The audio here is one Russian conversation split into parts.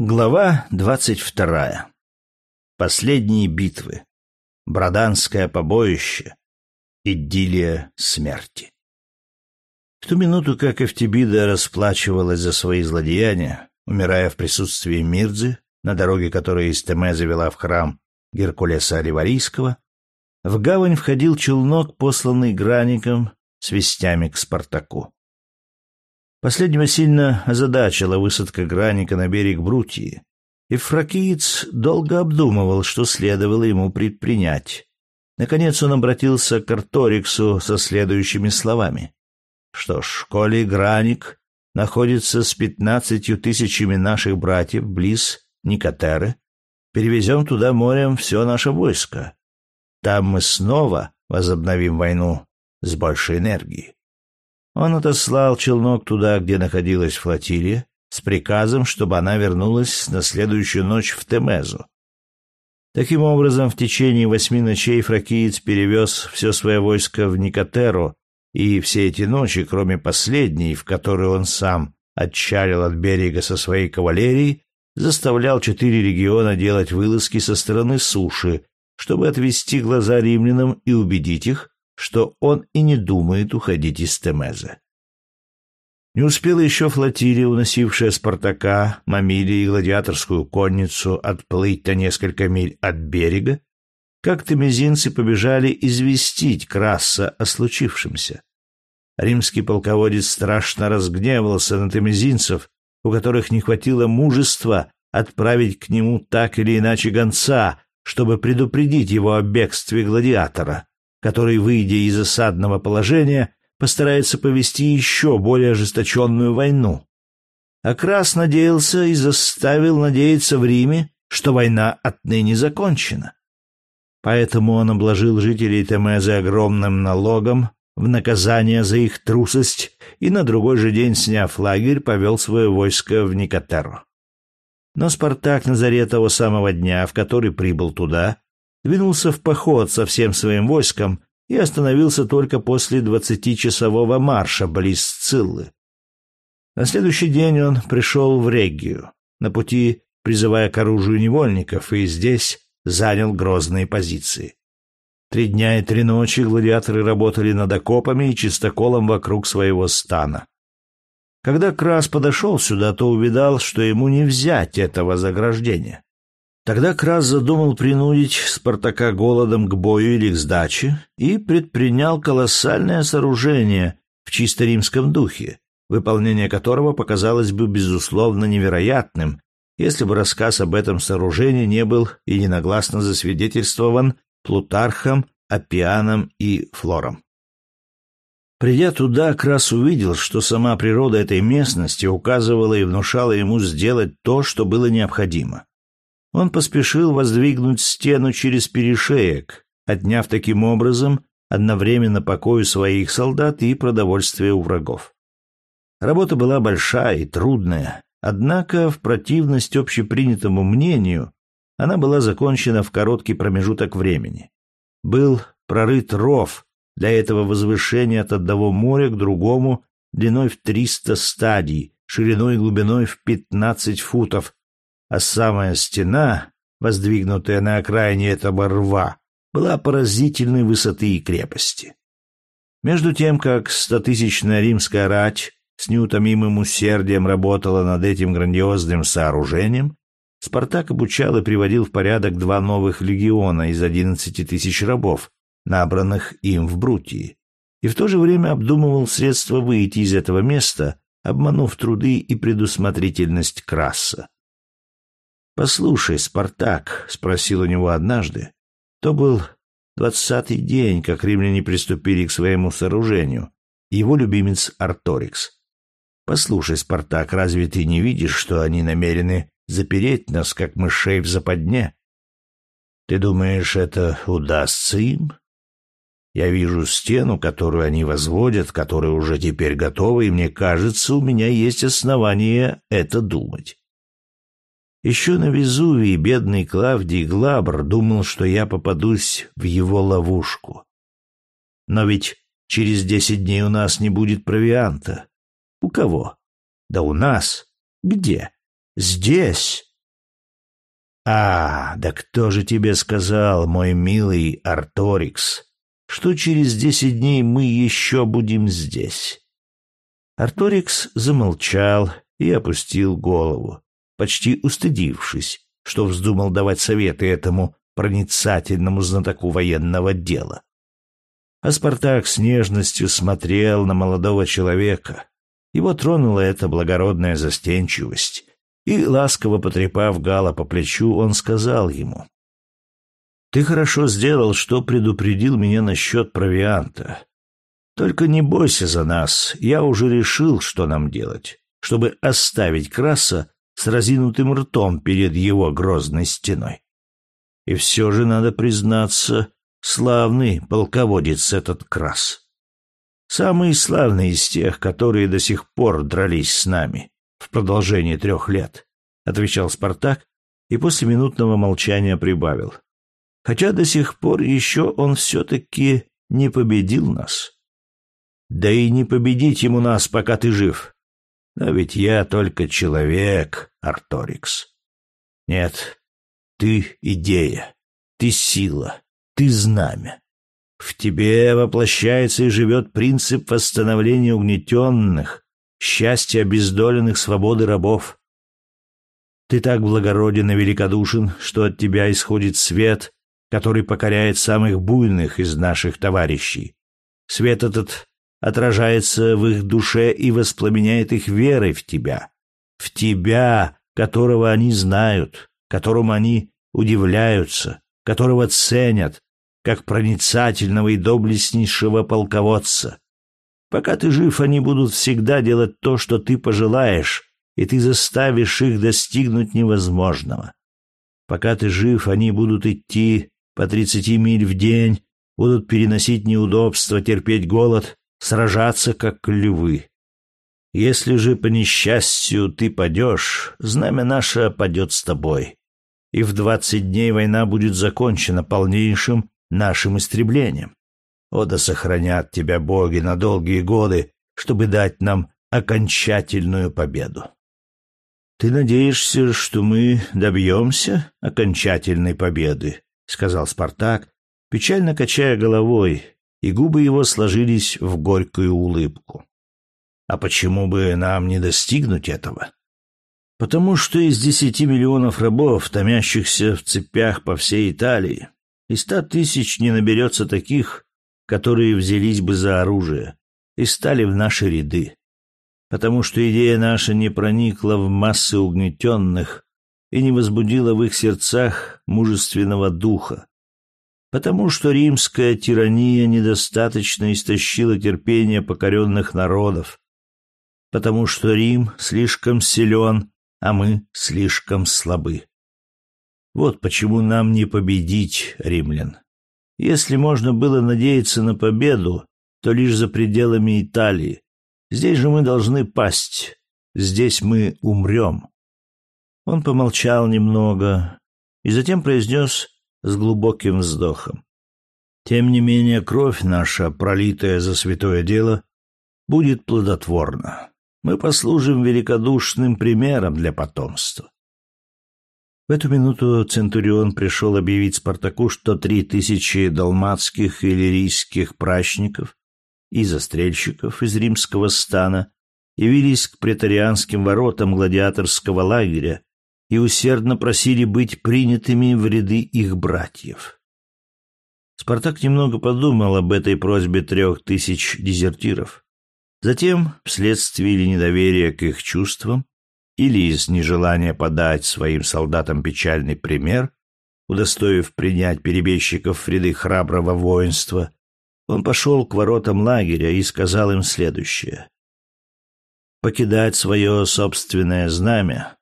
Глава двадцать вторая. Последние битвы. Броданское побоище. Идиллия смерти. В ту минуту, как Эфтибида расплачивалась за свои злодеяния, умирая в присутствии Мирдзы, на дороге, которая из Темеза вела в храм Геркулеса Оливарийского, в гавань входил челнок, посланный граником с вестями к Спартаку. Последнего сильно озадачила высадка граника на берег Брутии, и фракиец долго обдумывал, что следовало ему предпринять. Наконец он обратился к Арториксу со следующими словами. «Что ж, коли граник находится с пятнадцатью тысячами наших братьев близ Никотеры, перевезем туда морем все наше войско. Там мы снова возобновим войну с большей энергией. Он отослал челнок туда, где находилась флотилия, с приказом, чтобы она вернулась на следующую ночь в Темезу. Таким образом, в течение восьми ночей фракиец перевез все свое войско в Никотеру, и все эти ночи, кроме последней, в которой он сам отчалил от берега со своей кавалерией, заставлял четыре региона делать вылазки со стороны суши, чтобы отвести глаза римлянам и убедить их, что он и не думает уходить из Темеза. Не успела еще флотилия, уносившая Спартака, Мамилия и гладиаторскую конницу отплыть на несколько миль от берега, как темезинцы побежали известить Краса о случившемся. Римский полководец страшно разгневался на темезинцев, у которых не хватило мужества отправить к нему так или иначе гонца, чтобы предупредить его о бегстве гладиатора который, выйдя из осадного положения, постарается повести еще более ожесточенную войну. Акрас надеялся и заставил надеяться в Риме, что война отныне закончена. Поэтому он обложил жителей Темезы огромным налогом в наказание за их трусость и на другой же день, сняв лагерь, повел свое войско в Никотеру. Но Спартак на заре того самого дня, в который прибыл туда, двинулся в поход со всем своим войском и остановился только после двадцатичасового марша близ Циллы. На следующий день он пришел в Регию, на пути призывая к оружию невольников, и здесь занял грозные позиции. Три дня и три ночи гладиаторы работали над окопами и чистоколом вокруг своего стана. Когда Крас подошел сюда, то увидал, что ему не взять этого заграждения. Тогда Крас задумал принудить Спартака голодом к бою или к сдаче и предпринял колоссальное сооружение в чисто римском духе, выполнение которого показалось бы безусловно невероятным, если бы рассказ об этом сооружении не был и ненагласно засвидетельствован Плутархом, Апианом и Флором. Придя туда, Крас увидел, что сама природа этой местности указывала и внушала ему сделать то, что было необходимо. Он поспешил воздвигнуть стену через перешеек, отняв таким образом одновременно покой своих солдат и продовольствие у врагов. Работа была большая и трудная, однако в противность общепринятому мнению она была закончена в короткий промежуток времени. Был прорыт ров для этого возвышения от одного моря к другому длиной в 300 стадий, шириной и глубиной в 15 футов, а самая стена, воздвигнутая на окраине этого рва, была поразительной высоты и крепости. Между тем, как стотысячная римская рать с неутомимым усердием работала над этим грандиозным сооружением, Спартак обучал и приводил в порядок два новых легиона из одиннадцати тысяч рабов, набранных им в Брутии, и в то же время обдумывал средства выйти из этого места, обманув труды и предусмотрительность Краса. «Послушай, Спартак», — спросил у него однажды, — то был двадцатый день, как римляне приступили к своему сооружению, его любимец Арторикс. «Послушай, Спартак, разве ты не видишь, что они намерены запереть нас, как мышей в западне? Ты думаешь, это удастся им?» Я вижу стену, которую они возводят, которая уже теперь готова, и мне кажется, у меня есть основания это думать. Еще на Везувии бедный Клавдий Глабр думал, что я попадусь в его ловушку. Но ведь через десять дней у нас не будет провианта. У кого? Да у нас. Где? Здесь. «А, да кто же тебе сказал, мой милый Арторикс, что через десять дней мы еще будем здесь?» Арторикс замолчал и опустил голову, почти устыдившись, что вздумал давать советы этому проницательному знатоку военного дела. А Спартак с нежностью смотрел на молодого человека. Его тронула эта благородная застенчивость, и, ласково потрепав Гала по плечу, он сказал ему, «Ты хорошо сделал, что предупредил меня насчет провианта. Только не бойся за нас, я уже решил, что нам делать, чтобы оставить Краса с разинутым ртом перед его грозной стеной. И все же, надо признаться, славный полководец этот Крас. Самый славный из тех, которые до сих пор дрались с нами в продолжении трех лет, — отвечал Спартак и после минутного молчания прибавил. Хотя до сих пор еще он все-таки не победил нас. Да и не победить ему нас, пока ты жив. Но ведь я только человек, Арторикс. Нет, ты идея, ты сила, ты знамя. В тебе воплощается и живет принцип восстановления угнетенных, счастья обездоленных свободы рабов. Ты так благороден и великодушен, что от тебя исходит свет, который покоряет самых буйных из наших товарищей. Свет этот отражается в их душе и воспламеняет их верой в тебя. В тебя, которого они знают, которому они удивляются, которого ценят, как проницательного и доблестнейшего полководца. Пока ты жив, они будут всегда делать то, что ты пожелаешь, и ты заставишь их достигнуть невозможного. Пока ты жив, они будут идти по тридцати миль в день, будут переносить неудобства, терпеть голод, сражаться, как львы. Если же по несчастью ты падешь, знамя наше падет с тобой, и в двадцать дней война будет закончена полнейшим нашим истреблением. О, да сохранят тебя боги на долгие годы, чтобы дать нам окончательную победу. Ты надеешься, что мы добьемся окончательной победы, сказал Спартак, печально качая головой, и губы его сложились в горькую улыбку. А почему бы нам не достигнуть этого? Потому что из десяти миллионов рабов, томящихся в цепях по всей Италии, и ста тысяч не наберется таких, которые взялись бы за оружие и стали в наши ряды. Потому что идея наша не проникла в массы угнетенных и не возбудила в их сердцах мужественного духа, потому что римская тирания недостаточно истощила терпение покоренных народов, потому что Рим слишком силен, а мы слишком слабы. Вот почему нам не победить римлян. Если можно было надеяться на победу, то лишь за пределами Италии. Здесь же мы должны пасть, здесь мы умрем. Он помолчал немного и затем произнес с глубоким вздохом. Тем не менее, кровь наша, пролитая за святое дело, будет плодотворна. Мы послужим великодушным примером для потомства. В эту минуту Центурион пришел объявить Спартаку, что три тысячи далматских и лирийских прачников и застрельщиков из римского стана явились к претарианским воротам гладиаторского лагеря и усердно просили быть принятыми в ряды их братьев. Спартак немного подумал об этой просьбе трех тысяч дезертиров. Затем, вследствие или недоверия к их чувствам, или из нежелания подать своим солдатам печальный пример, удостоив принять перебежчиков в ряды храброго воинства, он пошел к воротам лагеря и сказал им следующее. «Покидать свое собственное знамя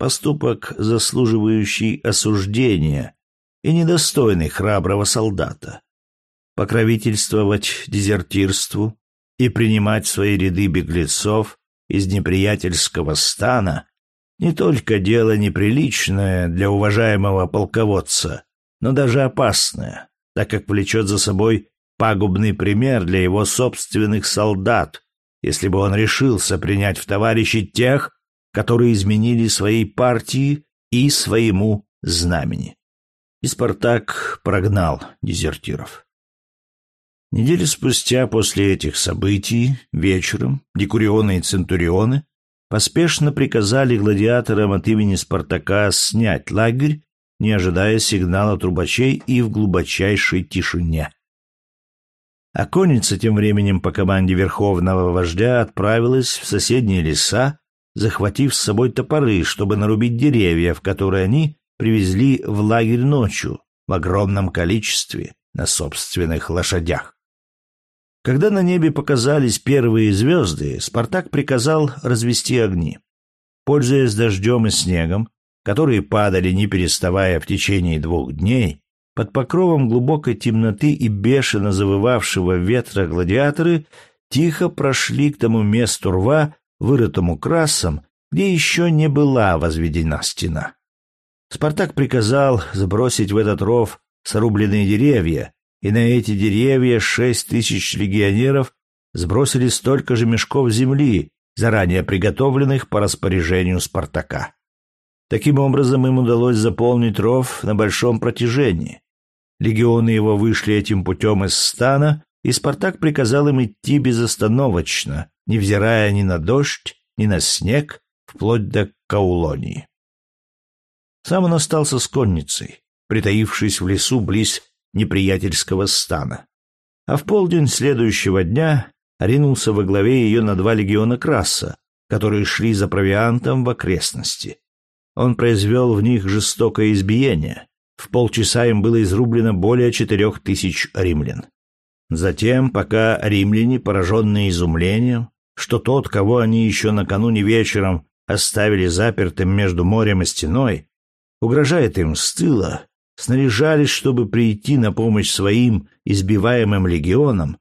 поступок, заслуживающий осуждения и недостойный храброго солдата. Покровительствовать дезертирству и принимать в свои ряды беглецов из неприятельского стана не только дело неприличное для уважаемого полководца, но даже опасное, так как влечет за собой пагубный пример для его собственных солдат, если бы он решился принять в товарищи тех, которые изменили своей партии и своему знамени. И Спартак прогнал дезертиров. Неделю спустя после этих событий, вечером, декурионы и центурионы поспешно приказали гладиаторам от имени Спартака снять лагерь, не ожидая сигнала трубачей и в глубочайшей тишине. А конница тем временем по команде верховного вождя отправилась в соседние леса, захватив с собой топоры, чтобы нарубить деревья, в которые они привезли в лагерь ночью в огромном количестве на собственных лошадях. Когда на небе показались первые звезды, Спартак приказал развести огни. Пользуясь дождем и снегом, которые падали не переставая в течение двух дней, под покровом глубокой темноты и бешено завывавшего ветра гладиаторы тихо прошли к тому месту рва, вырытому красом, где еще не была возведена стена. Спартак приказал забросить в этот ров срубленные деревья, и на эти деревья шесть тысяч легионеров сбросили столько же мешков земли, заранее приготовленных по распоряжению Спартака. Таким образом, им удалось заполнить ров на большом протяжении. Легионы его вышли этим путем из стана, и Спартак приказал им идти безостановочно, невзирая ни на дождь, ни на снег, вплоть до Каулонии. Сам он остался с конницей, притаившись в лесу близ неприятельского стана. А в полдень следующего дня ринулся во главе ее на два легиона Краса, которые шли за провиантом в окрестности. Он произвел в них жестокое избиение. В полчаса им было изрублено более четырех тысяч римлян. Затем, пока римляне, пораженные изумлением, что тот, кого они еще накануне вечером оставили запертым между морем и стеной, угрожает им с тыла, снаряжались, чтобы прийти на помощь своим избиваемым легионам,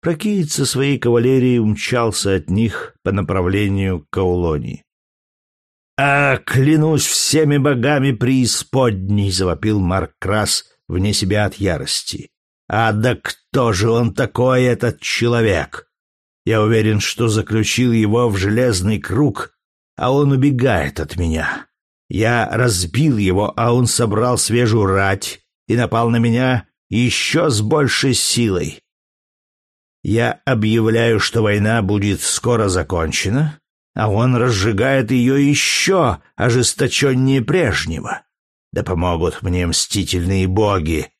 Прокиец со своей кавалерией умчался от них по направлению к Каулонии. «А, клянусь всеми богами преисподней!» — завопил Марк Крас вне себя от ярости. «А да кто же он такой, этот человек? Я уверен, что заключил его в железный круг, а он убегает от меня. Я разбил его, а он собрал свежую рать и напал на меня еще с большей силой. Я объявляю, что война будет скоро закончена, а он разжигает ее еще ожесточеннее прежнего. Да помогут мне мстительные боги.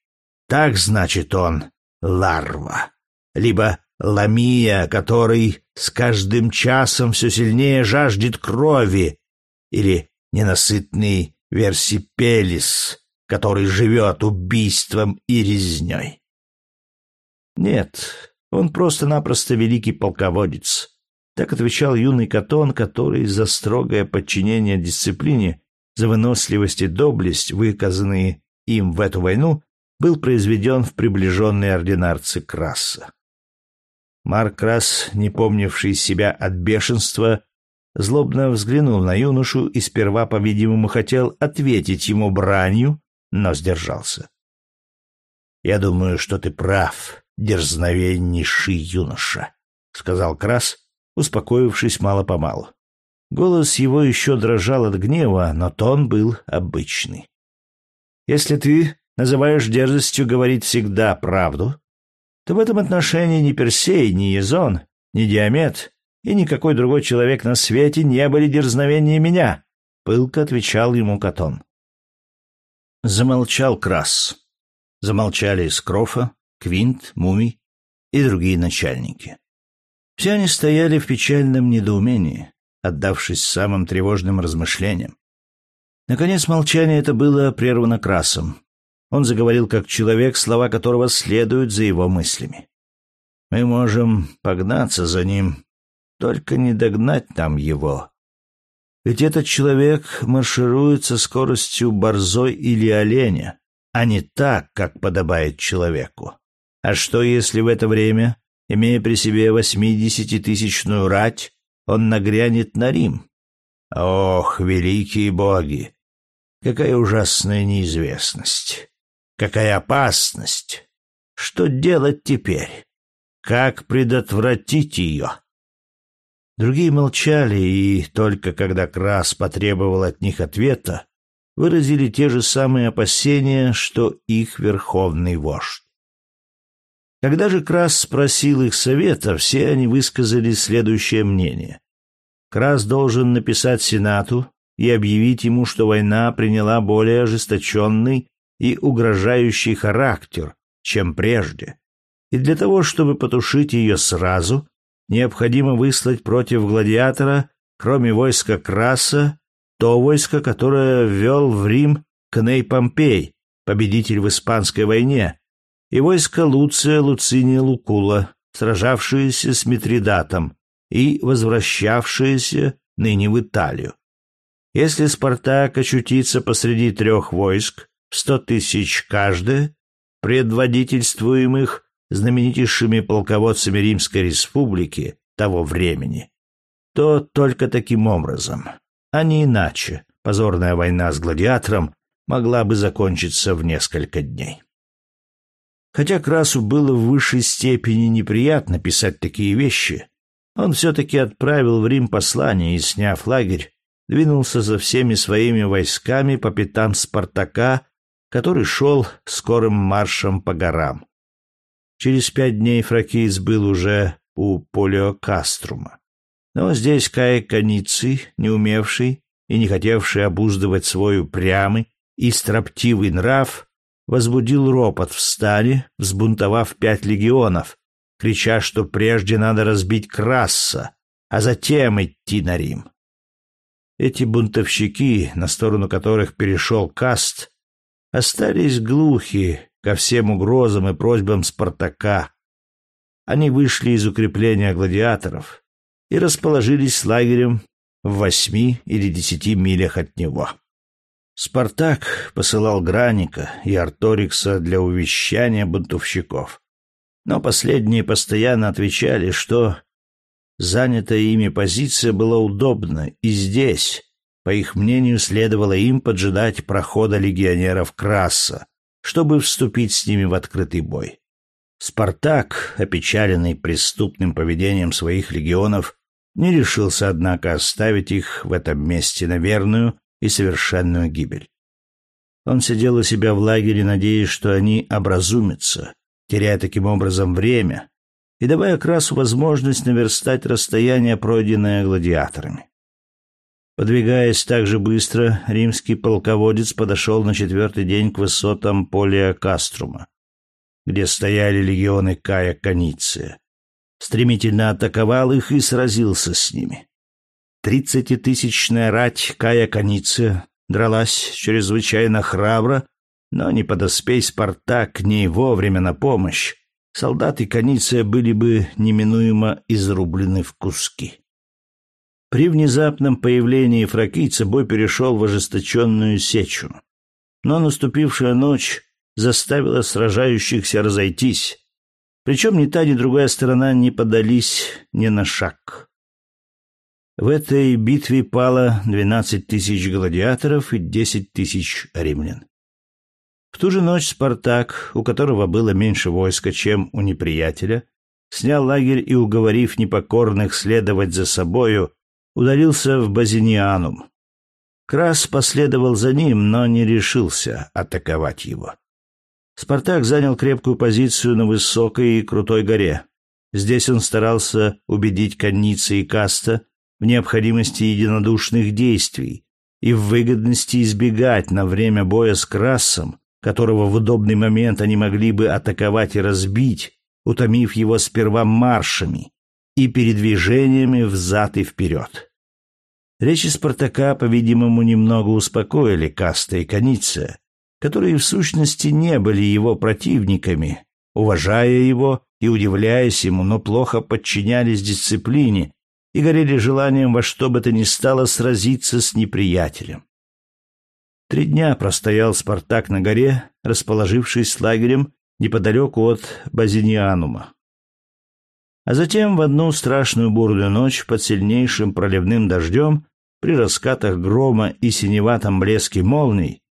Так, значит, он ларва, либо ламия, который с каждым часом все сильнее жаждет крови, или ненасытный Версипелис, который живет убийством и резней. Нет, он просто-напросто великий полководец. Так отвечал юный Катон, который за строгое подчинение дисциплине, за выносливость и доблесть, выказанные им в эту войну, был произведен в приближенные ординарцы Краса. Марк Крас, не помнивший себя от бешенства, злобно взглянул на юношу и сперва, по-видимому, хотел ответить ему бранью, но сдержался. «Я думаю, что ты прав, дерзновеннейший юноша», — сказал Крас, успокоившись мало-помалу. Голос его еще дрожал от гнева, но тон был обычный. «Если ты называешь дерзостью говорить всегда правду, то в этом отношении ни Персей, ни Езон, ни Диамет и никакой другой человек на свете не были дерзновеннее меня, — пылко отвечал ему Катон. Замолчал Крас. Замолчали Скрофа, Квинт, Мумий и другие начальники. Все они стояли в печальном недоумении, отдавшись самым тревожным размышлениям. Наконец молчание это было прервано Красом. Он заговорил как человек, слова которого следуют за его мыслями. «Мы можем погнаться за ним только не догнать нам его. Ведь этот человек марширует со скоростью борзой или оленя, а не так, как подобает человеку. А что, если в это время, имея при себе восьмидесятитысячную рать, он нагрянет на Рим? Ох, великие боги! Какая ужасная неизвестность! Какая опасность! Что делать теперь? Как предотвратить ее? Другие молчали, и только когда Крас потребовал от них ответа, выразили те же самые опасения, что их верховный вождь. Когда же Крас спросил их совета, все они высказали следующее мнение. Крас должен написать Сенату и объявить ему, что война приняла более ожесточенный и угрожающий характер, чем прежде. И для того, чтобы потушить ее сразу, необходимо выслать против гладиатора, кроме войска Краса, то войско, которое ввел в Рим Кней Помпей, победитель в Испанской войне, и войско Луция Луциния Лукула, сражавшееся с Митридатом и возвращавшееся ныне в Италию. Если Спартак очутится посреди трех войск, сто тысяч каждое, предводительствуемых знаменитейшими полководцами Римской Республики того времени, то только таким образом, а не иначе, позорная война с гладиатором могла бы закончиться в несколько дней. Хотя Красу было в высшей степени неприятно писать такие вещи, он все-таки отправил в Рим послание и, сняв лагерь, двинулся за всеми своими войсками по пятам Спартака, который шел скорым маршем по горам. Через пять дней Фракиец был уже у Полиокаструма. Но здесь Кай Каниций, не умевший и не хотевший обуздывать свой упрямый и строптивый нрав, возбудил ропот в стане, взбунтовав пять легионов, крича, что прежде надо разбить Красса, а затем идти на Рим. Эти бунтовщики, на сторону которых перешел Каст, остались глухи ко всем угрозам и просьбам Спартака. Они вышли из укрепления гладиаторов и расположились с лагерем в восьми или десяти милях от него. Спартак посылал Граника и Арторикса для увещания бунтовщиков. Но последние постоянно отвечали, что занятая ими позиция была удобна, и здесь, по их мнению, следовало им поджидать прохода легионеров Краса, чтобы вступить с ними в открытый бой. Спартак, опечаленный преступным поведением своих легионов, не решился, однако, оставить их в этом месте на верную и совершенную гибель. Он сидел у себя в лагере, надеясь, что они образумятся, теряя таким образом время и давая Красу возможность наверстать расстояние, пройденное гладиаторами. Подвигаясь так же быстро, римский полководец подошел на четвертый день к высотам поля Каструма, где стояли легионы Кая Каниция. Стремительно атаковал их и сразился с ними. Тридцатитысячная рать Кая Каниция дралась чрезвычайно храбро, но не подоспей Спартак к ней вовремя на помощь, солдаты Каниция были бы неминуемо изрублены в куски. При внезапном появлении фракийца бой перешел в ожесточенную сечу. Но наступившая ночь заставила сражающихся разойтись. Причем ни та, ни другая сторона не подались ни на шаг. В этой битве пало 12 тысяч гладиаторов и 10 тысяч римлян. В ту же ночь Спартак, у которого было меньше войска, чем у неприятеля, снял лагерь и, уговорив непокорных следовать за собою, удалился в Базинианум. Крас последовал за ним, но не решился атаковать его. Спартак занял крепкую позицию на высокой и крутой горе. Здесь он старался убедить конницы и каста, в необходимости единодушных действий и в выгодности избегать на время боя с Красом, которого в удобный момент они могли бы атаковать и разбить, утомив его сперва маршами и передвижениями взад и вперед. Речи Спартака, по-видимому, немного успокоили Каста и Каниция, которые в сущности не были его противниками, уважая его и удивляясь ему, но плохо подчинялись дисциплине, и горели желанием во что бы то ни стало сразиться с неприятелем. Три дня простоял Спартак на горе, расположившись лагерем неподалеку от Базинианума. А затем в одну страшную бурную ночь под сильнейшим проливным дождем, при раскатах грома и синеватом блеске молний,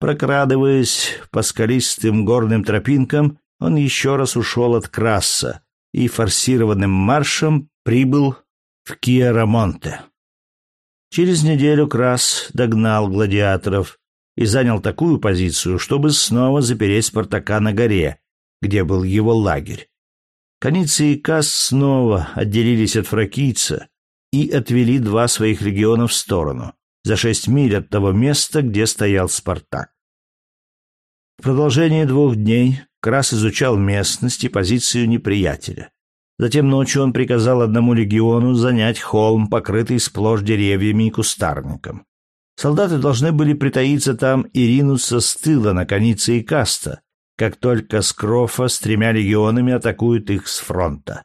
прокрадываясь по скалистым горным тропинкам, он еще раз ушел от Краса и форсированным маршем прибыл в Киарамонте. Через неделю Крас догнал гладиаторов и занял такую позицию, чтобы снова запереть Спартака на горе, где был его лагерь. Каницы и Кас снова отделились от фракийца и отвели два своих легиона в сторону, за шесть миль от того места, где стоял Спартак. В продолжение двух дней Крас изучал местность и позицию неприятеля. Затем ночью он приказал одному легиону занять холм, покрытый сплошь деревьями и кустарником. Солдаты должны были притаиться там и ринуться с тыла на коницы и каста, как только Скрофа с тремя легионами атакуют их с фронта.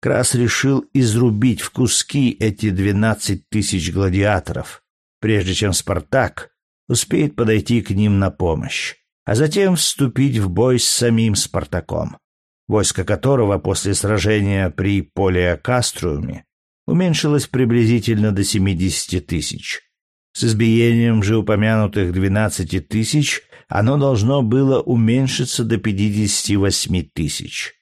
Крас решил изрубить в куски эти двенадцать тысяч гладиаторов, прежде чем Спартак успеет подойти к ним на помощь, а затем вступить в бой с самим Спартаком, войско которого после сражения при Полиокаструме уменьшилось приблизительно до семидесяти тысяч. С избиением же упомянутых двенадцати тысяч оно должно было уменьшиться до пятидесяти восьми тысяч.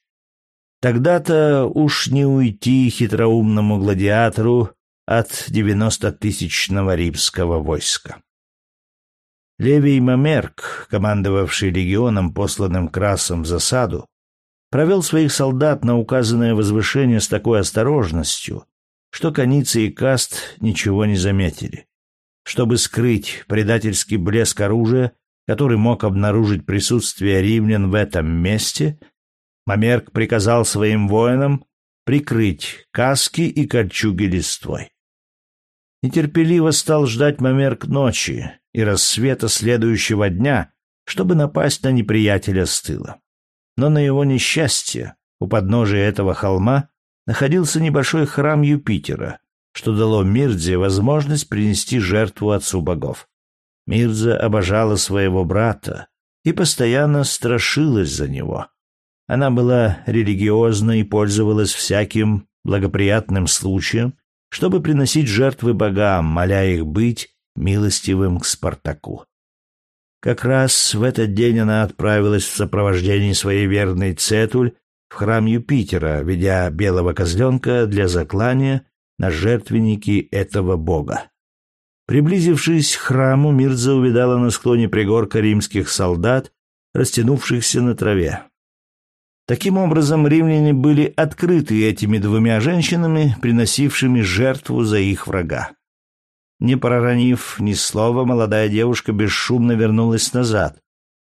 Тогда-то уж не уйти хитроумному гладиатору от девяностотысячного римского войска. Левий Мамерк, командовавший легионом, посланным Красом в засаду, провел своих солдат на указанное возвышение с такой осторожностью, что Каницы и Каст ничего не заметили. Чтобы скрыть предательский блеск оружия, который мог обнаружить присутствие римлян в этом месте, Мамерк приказал своим воинам прикрыть каски и кольчуги листвой. Нетерпеливо стал ждать Мамерк ночи и рассвета следующего дня, чтобы напасть на неприятеля с тыла. Но на его несчастье у подножия этого холма находился небольшой храм Юпитера, что дало Мирдзе возможность принести жертву отцу богов. Мирза обожала своего брата и постоянно страшилась за него. Она была религиозна и пользовалась всяким благоприятным случаем, чтобы приносить жертвы богам, моля их быть милостивым к Спартаку. Как раз в этот день она отправилась в сопровождении своей верной Цетуль в храм Юпитера, ведя белого козленка для заклания на жертвенники этого бога. Приблизившись к храму, Мирза увидала на склоне пригорка римских солдат, растянувшихся на траве. Таким образом, римляне были открыты этими двумя женщинами, приносившими жертву за их врага. Не проронив ни слова, молодая девушка бесшумно вернулась назад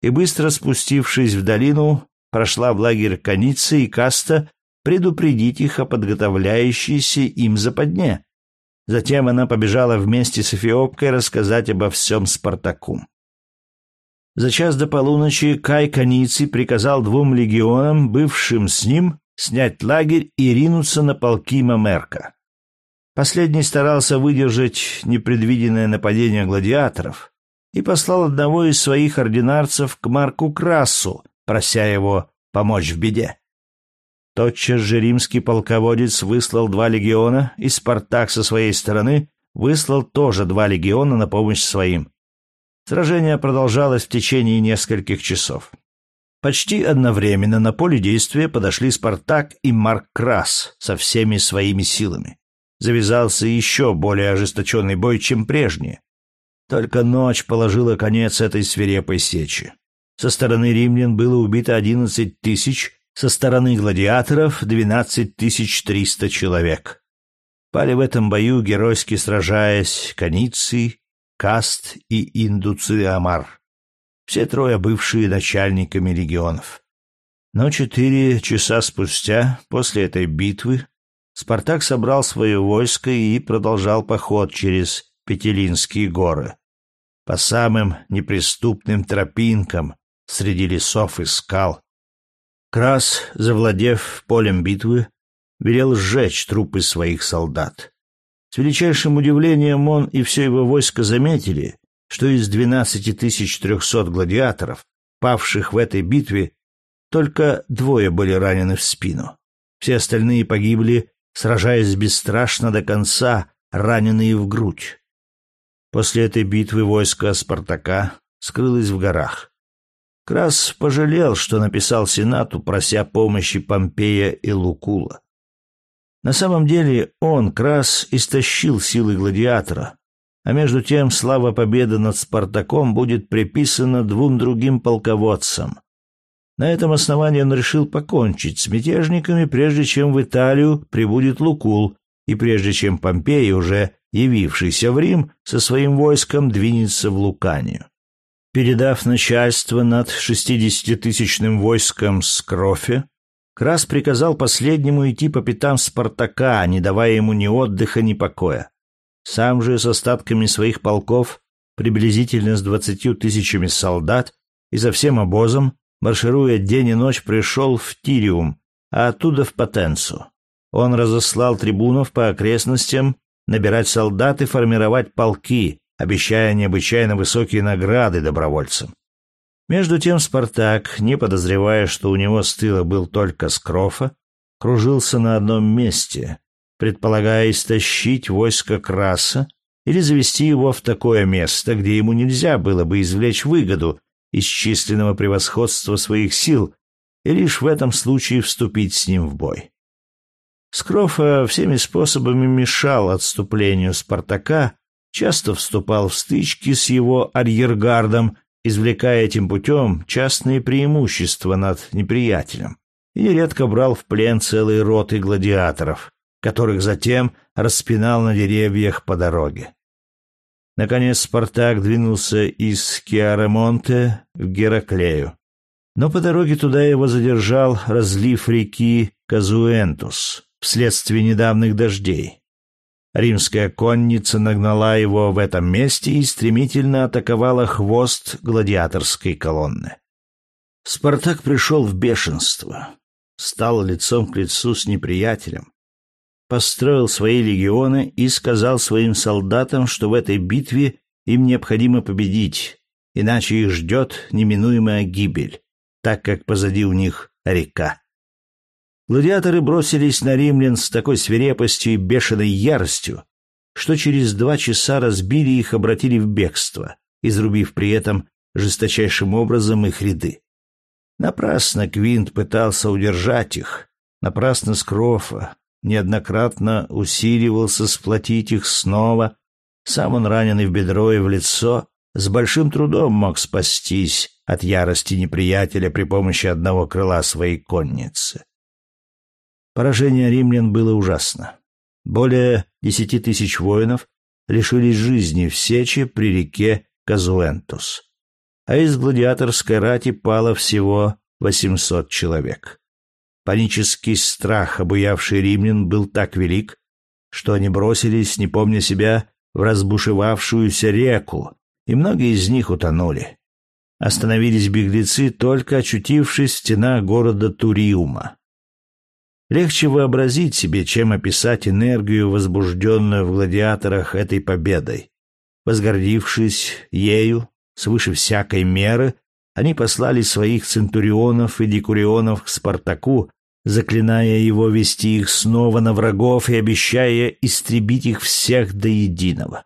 и, быстро спустившись в долину, прошла в лагерь Каницы и Каста, предупредить их о подготовляющейся им западне. Затем она побежала вместе с Эфиопкой рассказать обо всем Спартаку. За час до полуночи Кай Каниций приказал двум легионам, бывшим с ним, снять лагерь и ринуться на полки Мамерка. Последний старался выдержать непредвиденное нападение гладиаторов и послал одного из своих ординарцев к Марку Красу, прося его помочь в беде. Тотчас же римский полководец выслал два легиона, и Спартак со своей стороны выслал тоже два легиона на помощь своим. Сражение продолжалось в течение нескольких часов. Почти одновременно на поле действия подошли Спартак и Марк Крас со всеми своими силами. Завязался еще более ожесточенный бой, чем прежний. Только ночь положила конец этой свирепой сечи. Со стороны римлян было убито одиннадцать тысяч со стороны гладиаторов 12 300 человек. Пали в этом бою, геройски сражаясь, Каниций, Каст и Индуциамар. Все трое бывшие начальниками легионов. Но четыре часа спустя, после этой битвы, Спартак собрал свое войско и продолжал поход через Петелинские горы. По самым неприступным тропинкам среди лесов и скал, Крас, завладев полем битвы, велел сжечь трупы своих солдат. С величайшим удивлением он и все его войско заметили, что из двенадцати тысяч трехсот гладиаторов, павших в этой битве, только двое были ранены в спину. Все остальные погибли, сражаясь бесстрашно до конца, раненые в грудь. После этой битвы войско Спартака скрылось в горах. Крас пожалел, что написал Сенату, прося помощи Помпея и Лукула. На самом деле он, Крас, истощил силы гладиатора, а между тем слава победы над Спартаком будет приписана двум другим полководцам. На этом основании он решил покончить с мятежниками, прежде чем в Италию прибудет Лукул, и прежде чем Помпей, уже явившийся в Рим, со своим войском двинется в Луканию. Передав начальство над шестидесятитысячным войском Скрофе, Крас приказал последнему идти по пятам Спартака, не давая ему ни отдыха, ни покоя. Сам же с остатками своих полков, приблизительно с двадцатью тысячами солдат и за всем обозом, маршируя день и ночь, пришел в Тириум, а оттуда в Потенцу. Он разослал трибунов по окрестностям набирать солдат и формировать полки, обещая необычайно высокие награды добровольцам. Между тем Спартак, не подозревая, что у него с тыла был только Скрофа, кружился на одном месте, предполагая истощить войско Краса или завести его в такое место, где ему нельзя было бы извлечь выгоду из численного превосходства своих сил и лишь в этом случае вступить с ним в бой. Скрофа всеми способами мешал отступлению Спартака, часто вступал в стычки с его арьергардом, извлекая этим путем частные преимущества над неприятелем, и нередко брал в плен целые роты гладиаторов, которых затем распинал на деревьях по дороге. Наконец Спартак двинулся из Киаремонте в Гераклею. Но по дороге туда его задержал разлив реки Казуэнтус вследствие недавних дождей. Римская конница нагнала его в этом месте и стремительно атаковала хвост гладиаторской колонны. Спартак пришел в бешенство, стал лицом к лицу с неприятелем, построил свои легионы и сказал своим солдатам, что в этой битве им необходимо победить, иначе их ждет неминуемая гибель, так как позади у них река. Гладиаторы бросились на римлян с такой свирепостью и бешеной яростью, что через два часа разбили их, обратили в бегство, изрубив при этом жесточайшим образом их ряды. Напрасно Квинт пытался удержать их, напрасно Скрофа, неоднократно усиливался сплотить их снова. Сам он, раненый в бедро и в лицо, с большим трудом мог спастись от ярости неприятеля при помощи одного крыла своей конницы. Поражение римлян было ужасно. Более десяти тысяч воинов лишились жизни в сече при реке Казуэнтус, а из гладиаторской рати пало всего восемьсот человек. Панический страх, обуявший римлян, был так велик, что они бросились, не помня себя, в разбушевавшуюся реку, и многие из них утонули. Остановились беглецы, только очутившись в стенах города Туриума. Легче вообразить себе, чем описать энергию, возбужденную в гладиаторах этой победой. Возгордившись ею, свыше всякой меры, они послали своих центурионов и декурионов к Спартаку заклиная его вести их снова на врагов и обещая истребить их всех до единого.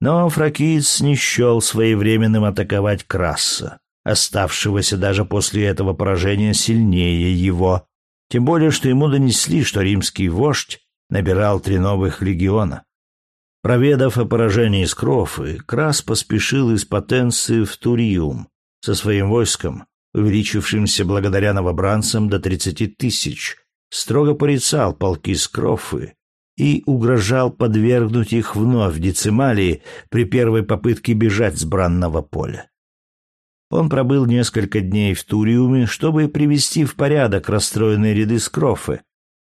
Но Фракиец не счел своевременным атаковать Краса, оставшегося даже после этого поражения сильнее его, тем более что ему донесли, что римский вождь набирал три новых легиона. Проведав о поражении Скрофы, Крас поспешил из Потенции в Туриум со своим войском, увеличившимся благодаря новобранцам до тридцати тысяч, строго порицал полки Скрофы и угрожал подвергнуть их вновь децималии при первой попытке бежать с бранного поля. Он пробыл несколько дней в Туриуме, чтобы привести в порядок расстроенные ряды Скрофы,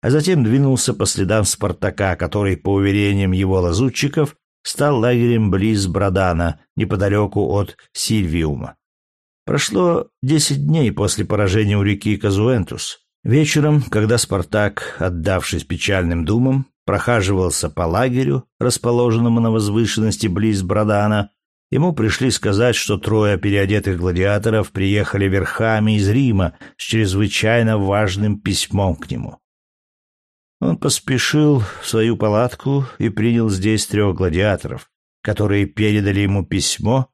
а затем двинулся по следам Спартака, который, по уверениям его лазутчиков, стал лагерем близ Брадана, неподалеку от Сильвиума. Прошло десять дней после поражения у реки Казуэнтус. Вечером, когда Спартак, отдавшись печальным думам, прохаживался по лагерю, расположенному на возвышенности близ Брадана, ему пришли сказать, что трое переодетых гладиаторов приехали верхами из Рима с чрезвычайно важным письмом к нему. Он поспешил в свою палатку и принял здесь трех гладиаторов, которые передали ему письмо,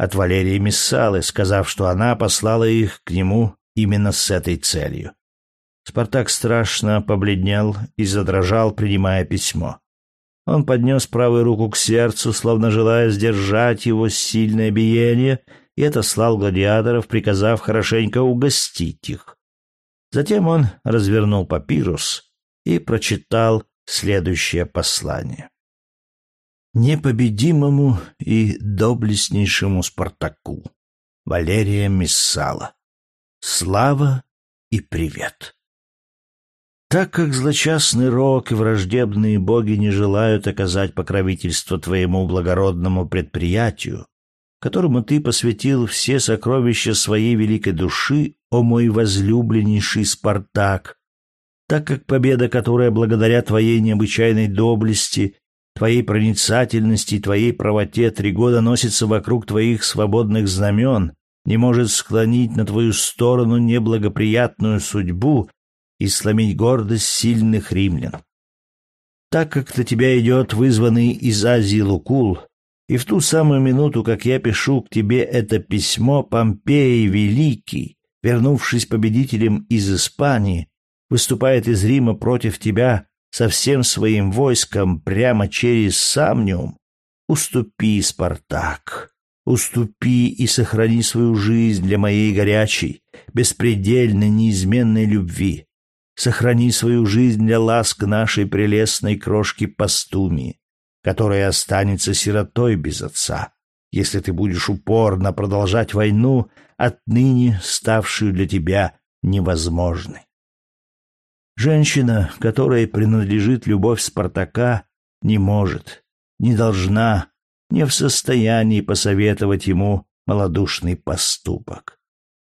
от Валерии Миссалы, сказав, что она послала их к нему именно с этой целью. Спартак страшно побледнел и задрожал, принимая письмо. Он поднес правую руку к сердцу, словно желая сдержать его сильное биение, и отослал гладиаторов, приказав хорошенько угостить их. Затем он развернул папирус и прочитал следующее послание. Непобедимому и доблестнейшему Спартаку, Валерия Миссала. Слава и привет. Так как злочастный рок и враждебные боги не желают оказать покровительство твоему благородному предприятию, которому ты посвятил все сокровища своей великой души, о мой возлюбленнейший Спартак, так как победа, которая благодаря твоей необычайной доблести, твоей проницательности и твоей правоте три года носится вокруг твоих свободных знамен, не может склонить на твою сторону неблагоприятную судьбу, и сломить гордость сильных римлян. Так как на тебя идет вызванный из Азии Лукул, и в ту самую минуту, как я пишу к тебе это письмо, Помпей Великий, вернувшись победителем из Испании, выступает из Рима против тебя со всем своим войском прямо через Самниум, уступи, Спартак, уступи и сохрани свою жизнь для моей горячей, беспредельной, неизменной любви. Сохрани свою жизнь для ласк нашей прелестной крошки Пастуми, которая останется сиротой без отца, если ты будешь упорно продолжать войну, отныне ставшую для тебя невозможной. Женщина, которой принадлежит любовь Спартака, не может, не должна, не в состоянии посоветовать ему малодушный поступок.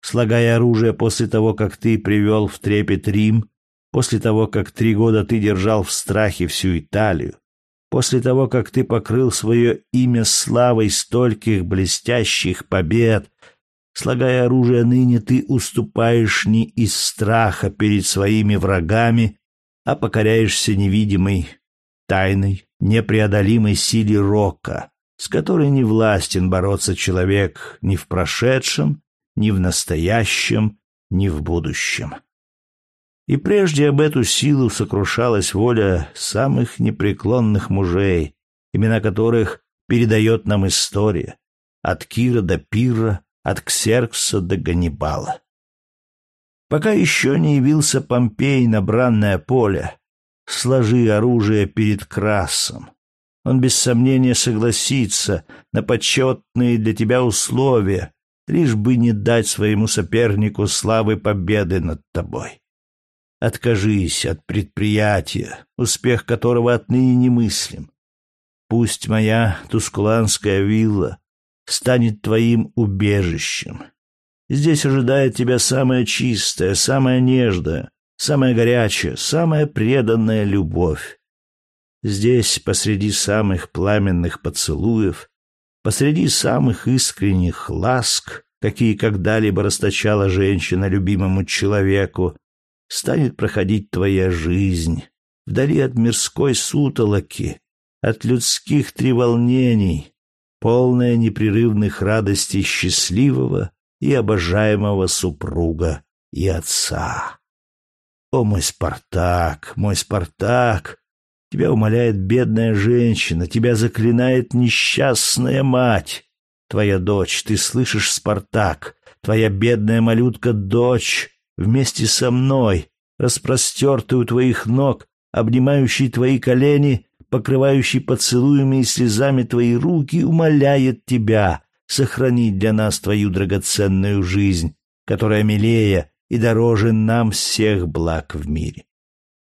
Слагая оружие после того, как ты привел в трепет Рим, После того, как три года ты держал в страхе всю Италию, после того, как ты покрыл свое имя славой стольких блестящих побед, слагая оружие ныне, ты уступаешь не из страха перед своими врагами, а покоряешься невидимой, тайной, непреодолимой силе рока, с которой не властен бороться человек ни в прошедшем, ни в настоящем, ни в будущем. И прежде об эту силу сокрушалась воля самых непреклонных мужей, имена которых передает нам история, от Кира до Пира, от Ксеркса до Ганнибала. Пока еще не явился Помпей на бранное поле, сложи оружие перед Красом. Он без сомнения согласится на почетные для тебя условия, лишь бы не дать своему сопернику славы победы над тобой. Откажись от предприятия, успех которого отныне немыслим. Пусть моя тускуланская вилла станет твоим убежищем. Здесь ожидает тебя самая чистая, самая нежная, самая горячая, самая преданная любовь. Здесь, посреди самых пламенных поцелуев, посреди самых искренних ласк, какие когда-либо расточала женщина любимому человеку, станет проходить твоя жизнь, вдали от мирской сутолоки, от людских треволнений, полная непрерывных радостей счастливого и обожаемого супруга и отца. О, мой Спартак, мой Спартак! Тебя умоляет бедная женщина, тебя заклинает несчастная мать. Твоя дочь, ты слышишь, Спартак, твоя бедная малютка-дочь вместе со мной, распростертый у твоих ног, обнимающий твои колени, покрывающий поцелуями и слезами твои руки, умоляет тебя сохранить для нас твою драгоценную жизнь, которая милее и дороже нам всех благ в мире.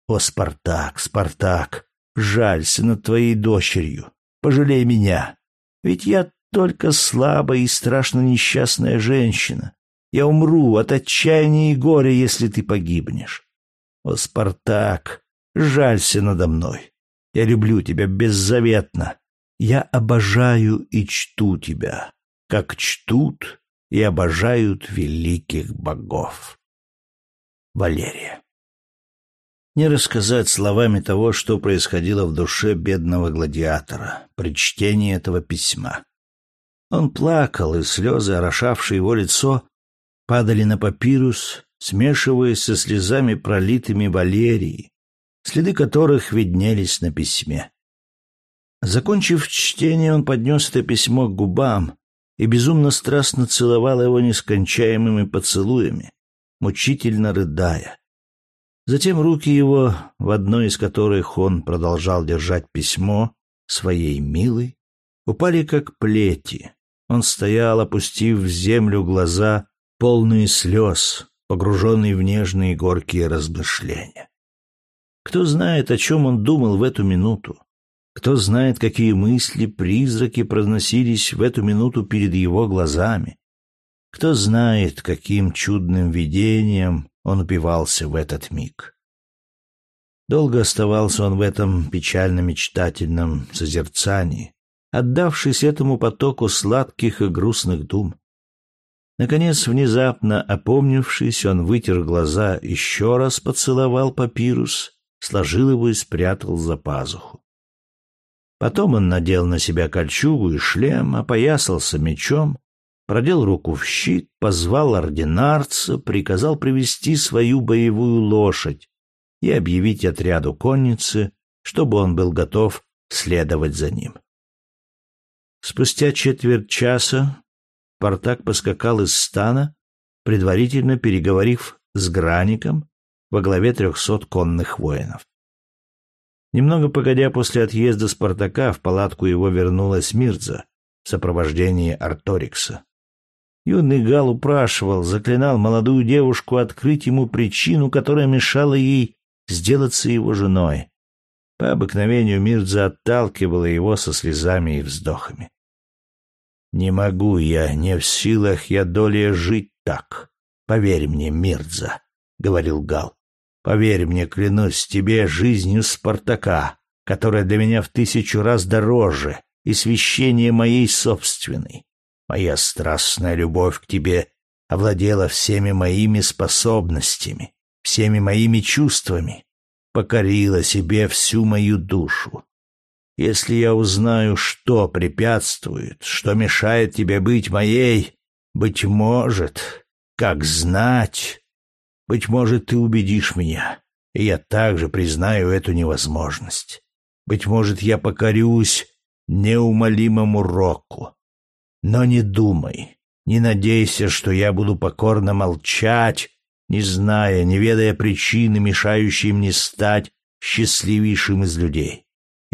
О, Спартак, Спартак, жалься над твоей дочерью, пожалей меня, ведь я только слабая и страшно несчастная женщина, я умру от отчаяния и горя, если ты погибнешь. О, Спартак, жалься надо мной. Я люблю тебя беззаветно. Я обожаю и чту тебя, как чтут и обожают великих богов. Валерия. Не рассказать словами того, что происходило в душе бедного гладиатора при чтении этого письма. Он плакал, и слезы, орошавшие его лицо, падали на папирус, смешиваясь со слезами, пролитыми Валерии, следы которых виднелись на письме. Закончив чтение, он поднес это письмо к губам и безумно страстно целовал его нескончаемыми поцелуями, мучительно рыдая. Затем руки его, в одной из которых он продолжал держать письмо своей милой, упали как плети. Он стоял, опустив в землю глаза, полные слез, погруженный в нежные горькие размышления. Кто знает, о чем он думал в эту минуту? Кто знает, какие мысли, призраки проносились в эту минуту перед его глазами? Кто знает, каким чудным видением он упивался в этот миг? Долго оставался он в этом печально-мечтательном созерцании, отдавшись этому потоку сладких и грустных дум. Наконец, внезапно опомнившись, он вытер глаза, еще раз поцеловал папирус, сложил его и спрятал за пазуху. Потом он надел на себя кольчугу и шлем, опоясался мечом, продел руку в щит, позвал ординарца, приказал привести свою боевую лошадь и объявить отряду конницы, чтобы он был готов следовать за ним. Спустя четверть часа Спартак поскакал из стана, предварительно переговорив с Граником во главе трехсот конных воинов. Немного погодя после отъезда Спартака, в палатку его вернулась Мирза в сопровождении Арторикса. Юный Гал упрашивал, заклинал молодую девушку открыть ему причину, которая мешала ей сделаться его женой. По обыкновению Мирза отталкивала его со слезами и вздохами. «Не могу я, не в силах я долее жить так. Поверь мне, Мирза», — говорил Гал. Поверь мне, клянусь тебе жизнью Спартака, которая для меня в тысячу раз дороже и священие моей собственной. Моя страстная любовь к тебе овладела всеми моими способностями, всеми моими чувствами, покорила себе всю мою душу. Если я узнаю, что препятствует, что мешает тебе быть моей, быть может, как знать, быть может, ты убедишь меня, и я также признаю эту невозможность. Быть может, я покорюсь неумолимому року. Но не думай, не надейся, что я буду покорно молчать, не зная, не ведая причины, мешающей мне стать счастливейшим из людей,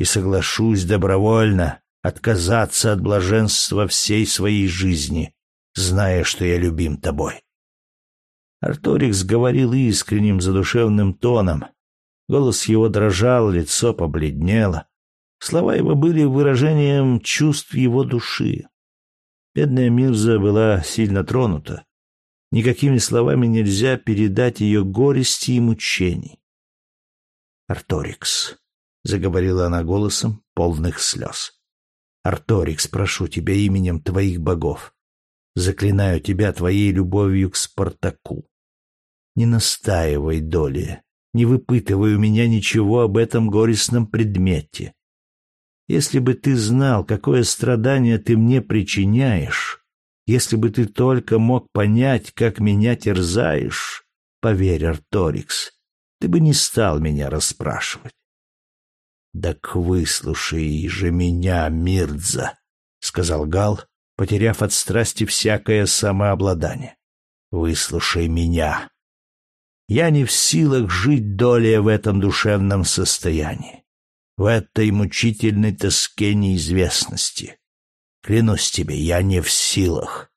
и соглашусь добровольно отказаться от блаженства всей своей жизни, зная, что я любим тобой. Арторикс говорил искренним задушевным тоном. Голос его дрожал, лицо побледнело. Слова его были выражением чувств его души. Бедная Мирза была сильно тронута. Никакими словами нельзя передать ее горести и мучений. «Арторикс», — заговорила она голосом, полных слез. «Арторикс, прошу тебя именем твоих богов. Заклинаю тебя твоей любовью к Спартаку. Не настаивай, доли, не выпытывай у меня ничего об этом горестном предмете. Если бы ты знал, какое страдание ты мне причиняешь, если бы ты только мог понять, как меня терзаешь, поверь, Арторикс, ты бы не стал меня расспрашивать. — Так выслушай же меня, Мирдза, — сказал Гал, потеряв от страсти всякое самообладание. — Выслушай меня. Я не в силах жить долей в этом душевном состоянии, в этой мучительной тоске неизвестности. Клянусь тебе, я не в силах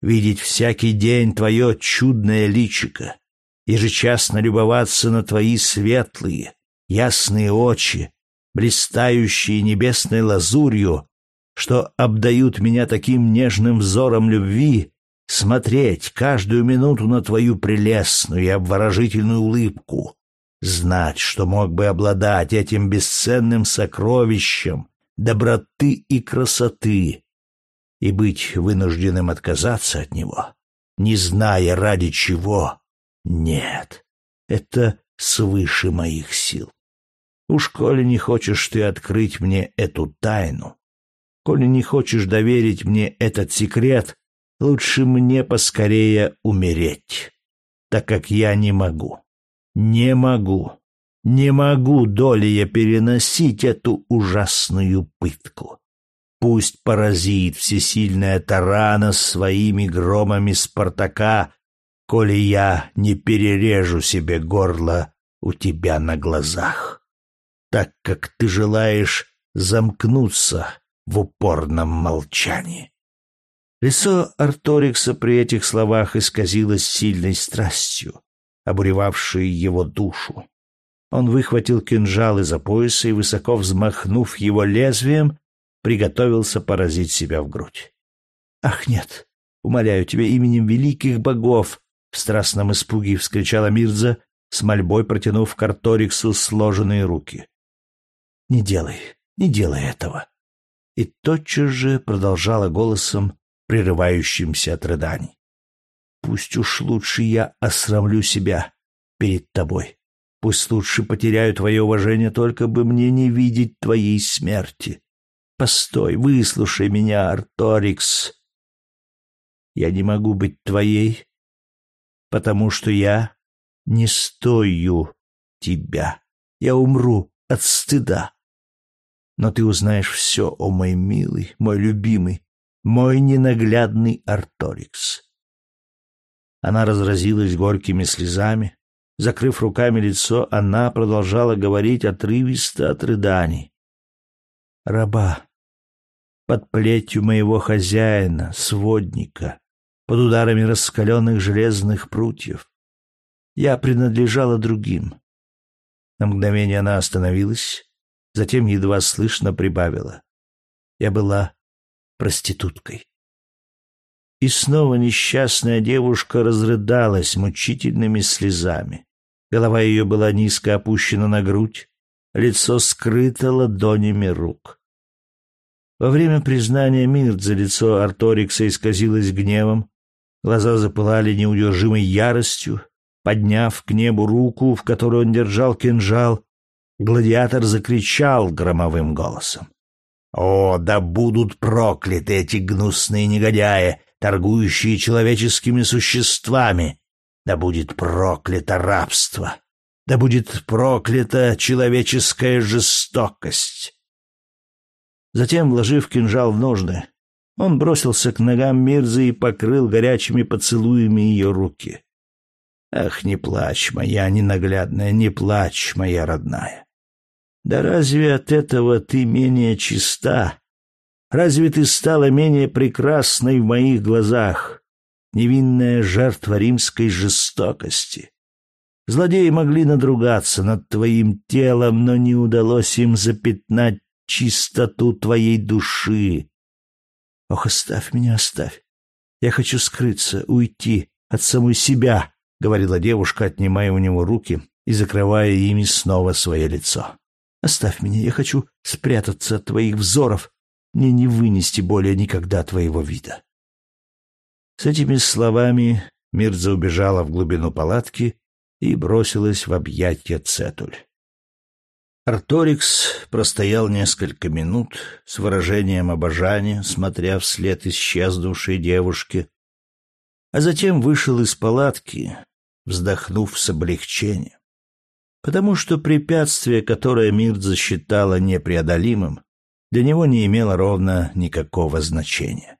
видеть всякий день твое чудное личико, ежечасно любоваться на твои светлые, ясные очи, блистающие небесной лазурью, что обдают меня таким нежным взором любви, смотреть каждую минуту на твою прелестную и обворожительную улыбку, знать, что мог бы обладать этим бесценным сокровищем доброты и красоты, и быть вынужденным отказаться от него, не зная ради чего. Нет, это свыше моих сил. Уж коли не хочешь ты открыть мне эту тайну, коли не хочешь доверить мне этот секрет, Лучше мне поскорее умереть, так как я не могу. Не могу. Не могу долее переносить эту ужасную пытку. Пусть поразит всесильная тарана своими громами Спартака, коли я не перережу себе горло у тебя на глазах, так как ты желаешь замкнуться в упорном молчании. Лицо Арторикса при этих словах исказилось сильной страстью, обуревавшей его душу. Он выхватил кинжал из-за пояса и, высоко взмахнув его лезвием, приготовился поразить себя в грудь. «Ах, нет! Умоляю тебя именем великих богов!» В страстном испуге вскричала Мирза, с мольбой протянув к Арториксу сложенные руки. «Не делай, не делай этого!» И тотчас же продолжала голосом, прерывающимся от рыданий. «Пусть уж лучше я осрамлю себя перед тобой. Пусть лучше потеряю твое уважение, только бы мне не видеть твоей смерти. Постой, выслушай меня, Арторикс. Я не могу быть твоей, потому что я не стою тебя. Я умру от стыда. Но ты узнаешь все, о мой милый, мой любимый, мой ненаглядный Арторикс. Она разразилась горькими слезами. Закрыв руками лицо, она продолжала говорить отрывисто от рыданий. «Раба, под плетью моего хозяина, сводника, под ударами раскаленных железных прутьев. Я принадлежала другим. На мгновение она остановилась, затем едва слышно прибавила. Я была проституткой. И снова несчастная девушка разрыдалась мучительными слезами. Голова ее была низко опущена на грудь, лицо скрыто ладонями рук. Во время признания Мирдзе лицо Арторикса исказилось гневом, глаза запылали неудержимой яростью. Подняв к небу руку, в которой он держал кинжал, гладиатор закричал громовым голосом. «О, да будут прокляты эти гнусные негодяи, торгующие человеческими существами! Да будет проклято рабство! Да будет проклята человеческая жестокость!» Затем, вложив кинжал в ножны, он бросился к ногам Мирзы и покрыл горячими поцелуями ее руки. «Ах, не плачь, моя ненаглядная, не плачь, моя родная! Да разве от этого ты менее чиста? Разве ты стала менее прекрасной в моих глазах, невинная жертва римской жестокости?» Злодеи могли надругаться над твоим телом, но не удалось им запятнать чистоту твоей души. Ох, оставь меня, оставь. Я хочу скрыться, уйти от самой себя, — говорила девушка, отнимая у него руки и закрывая ими снова свое лицо. Оставь меня, я хочу спрятаться от твоих взоров. Мне не вынести более никогда твоего вида. С этими словами Мирза убежала в глубину палатки и бросилась в объятья Цетуль. Арторикс простоял несколько минут с выражением обожания, смотря вслед исчезнувшей девушки, а затем вышел из палатки, вздохнув с облегчением, потому что препятствие, которое Мирдза считала непреодолимым, для него не имело ровно никакого значения.